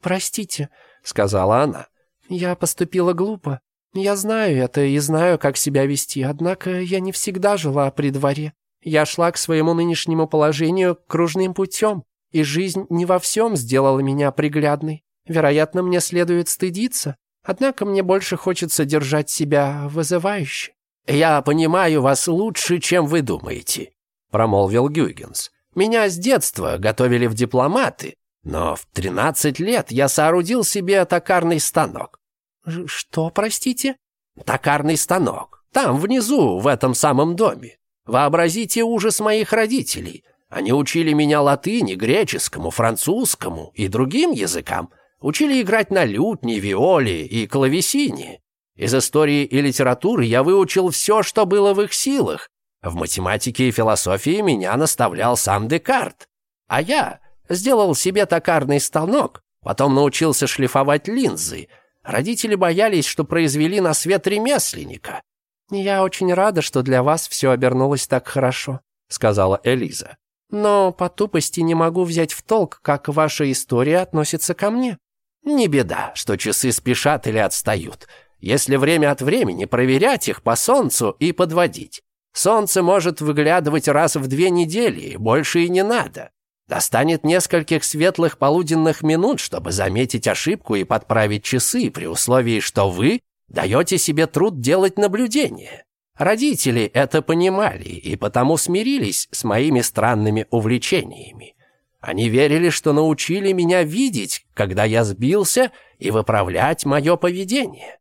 «Простите», — сказала она, — «я поступила глупо. «Я знаю это и знаю, как себя вести, однако я не всегда жила при дворе. Я шла к своему нынешнему положению кружным путем, и жизнь не во всем сделала меня приглядной. Вероятно, мне следует стыдиться, однако мне больше хочется держать себя вызывающе». «Я понимаю вас лучше, чем вы думаете», — промолвил Гюйгенс. «Меня с детства готовили в дипломаты, но в 13 лет я соорудил себе токарный станок. «Что, простите?» «Токарный станок. Там, внизу, в этом самом доме. Вообразите ужас моих родителей. Они учили меня латыни, греческому, французскому и другим языкам. Учили играть на лютне, виоле и клавесине. Из истории и литературы я выучил все, что было в их силах. В математике и философии меня наставлял сам Декарт. А я сделал себе токарный станок, потом научился шлифовать линзы – Родители боялись, что произвели на свет ремесленника. «Я очень рада, что для вас все обернулось так хорошо», — сказала Элиза. «Но по тупости не могу взять в толк, как ваша история относится ко мне». «Не беда, что часы спешат или отстают, если время от времени проверять их по солнцу и подводить. Солнце может выглядывать раз в две недели, больше и не надо. Достанет нескольких светлых полуденных минут, чтобы заметить ошибку и подправить часы, при условии, что вы даете себе труд делать наблюдение. Родители это понимали и потому смирились с моими странными увлечениями. Они верили, что научили меня видеть, когда я сбился, и выправлять мое поведение.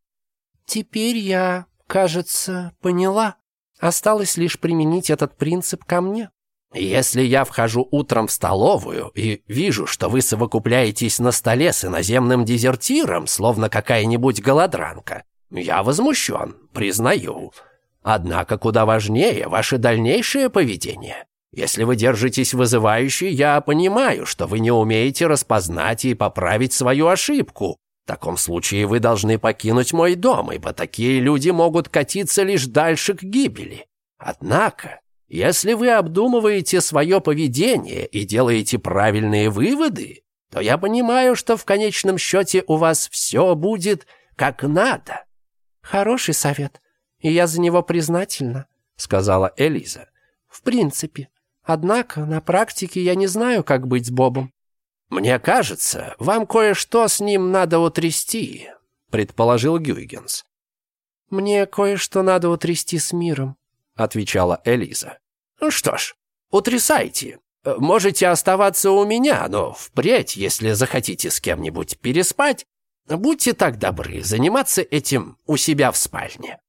Теперь я, кажется, поняла. Осталось лишь применить этот принцип ко мне. Если я вхожу утром в столовую и вижу, что вы совокупляетесь на столе с иноземным дезертиром, словно какая-нибудь голодранка, я возмущен, признаю. Однако куда важнее ваше дальнейшее поведение. Если вы держитесь вызывающе, я понимаю, что вы не умеете распознать и поправить свою ошибку. В таком случае вы должны покинуть мой дом, ибо такие люди могут катиться лишь дальше к гибели. Однако, если вы обдумываете свое поведение и делаете правильные выводы, то я понимаю, что в конечном счете у вас все будет как надо». «Хороший совет, и я за него признательна», — сказала Элиза. «В принципе. Однако на практике я не знаю, как быть с Бобом». «Мне кажется, вам кое-что с ним надо утрясти», — предположил Гюйгенс. «Мне кое-что надо утрясти с миром», – отвечала Элиза. «Ну «Что ж, утрясайте. Можете оставаться у меня, но впредь, если захотите с кем-нибудь переспать, будьте так добры заниматься этим у себя в спальне».